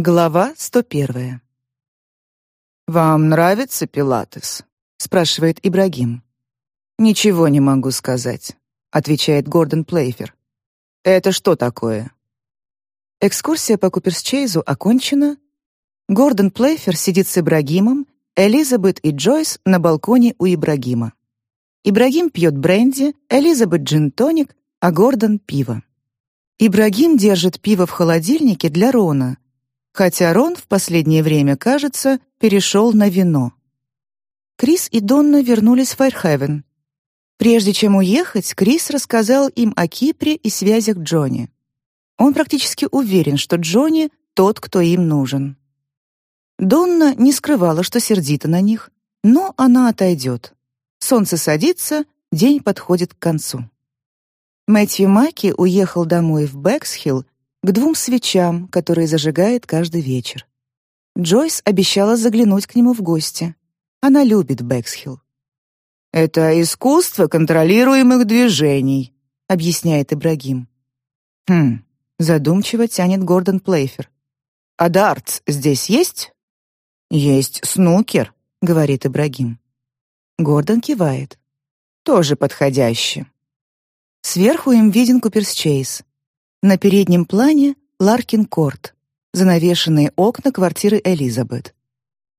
Глава 101. «Вам нравится пилатес?» — спрашивает Ибрагим. «Ничего не могу сказать», — отвечает Гордон Плейфер. «Это что такое?» Экскурсия по Куперсчейзу окончена. Гордон Плейфер сидит с Ибрагимом, Элизабет и Джойс на балконе у Ибрагима. Ибрагим пьет бренди, Элизабет — джин-тоник, а Гордон — пиво. Ибрагим держит пиво в холодильнике для Рона — хотя Рон в последнее время, кажется, перешел на вино. Крис и Донна вернулись в Файрхевен. Прежде чем уехать, Крис рассказал им о Кипре и связях Джонни. Он практически уверен, что Джонни — тот, кто им нужен. Донна не скрывала, что сердита на них, но она отойдет. Солнце садится, день подходит к концу. Мэтью Маки уехал домой в Бэксхилл к двум свечам, которые зажигает каждый вечер. Джойс обещала заглянуть к нему в гости. Она любит Бэксхилл. «Это искусство контролируемых движений», — объясняет Ибрагим. «Хм», — задумчиво тянет Гордон Плейфер. «А дартс здесь есть?» «Есть снукер», — говорит Ибрагим. Гордон кивает. «Тоже подходяще». Сверху им виден Куперсчейз. На переднем плане Ларкин-Корт, занавешенные окна квартиры Элизабет.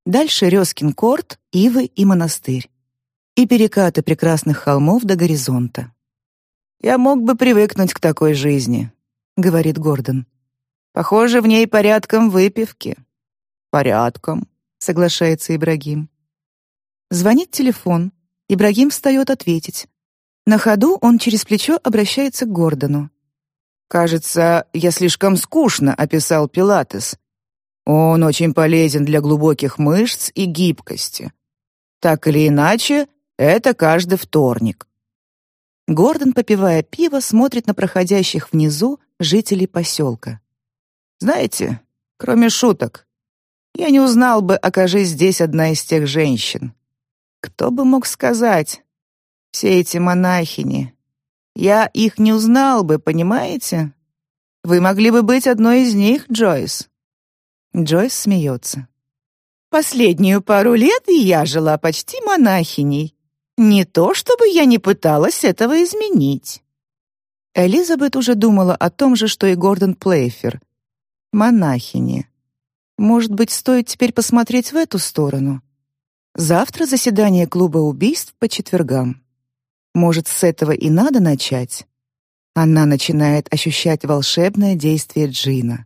Дальше Рёскин-Корт, Ивы и монастырь. И перекаты прекрасных холмов до горизонта. «Я мог бы привыкнуть к такой жизни», — говорит Гордон. «Похоже, в ней порядком выпивки». «Порядком», — соглашается Ибрагим. Звонит телефон. Ибрагим встает ответить. На ходу он через плечо обращается к Гордону. Кажется, я слишком скучно описал пилатес. Он очень полезен для глубоких мышц и гибкости. Так или иначе, это каждый вторник. Гордон, попивая пиво, смотрит на проходящих внизу жителей поселка. Знаете, кроме шуток, я не узнал бы, окажись здесь одна из тех женщин. Кто бы мог сказать? Все эти монахини, я их не узнал бы, понимаете? Вы могли бы быть одной из них, Джойс». Джойс смеется. «Последнюю пару лет я жила почти монахиней. Не то, чтобы я не пыталась этого изменить». Элизабет уже думала о том же, что и Гордон Плейфер. Монахини. Может быть, стоит теперь посмотреть в эту сторону? Завтра заседание клуба убийств по четвергам. Может, с этого и надо начать? Она начинает ощущать волшебное действие джина.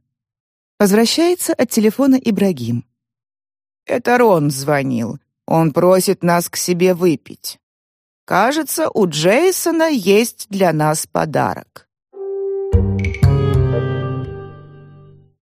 Возвращается от телефона Ибрагим. «Это Рон звонил. Он просит нас к себе выпить. Кажется, у Джейсона есть для нас подарок».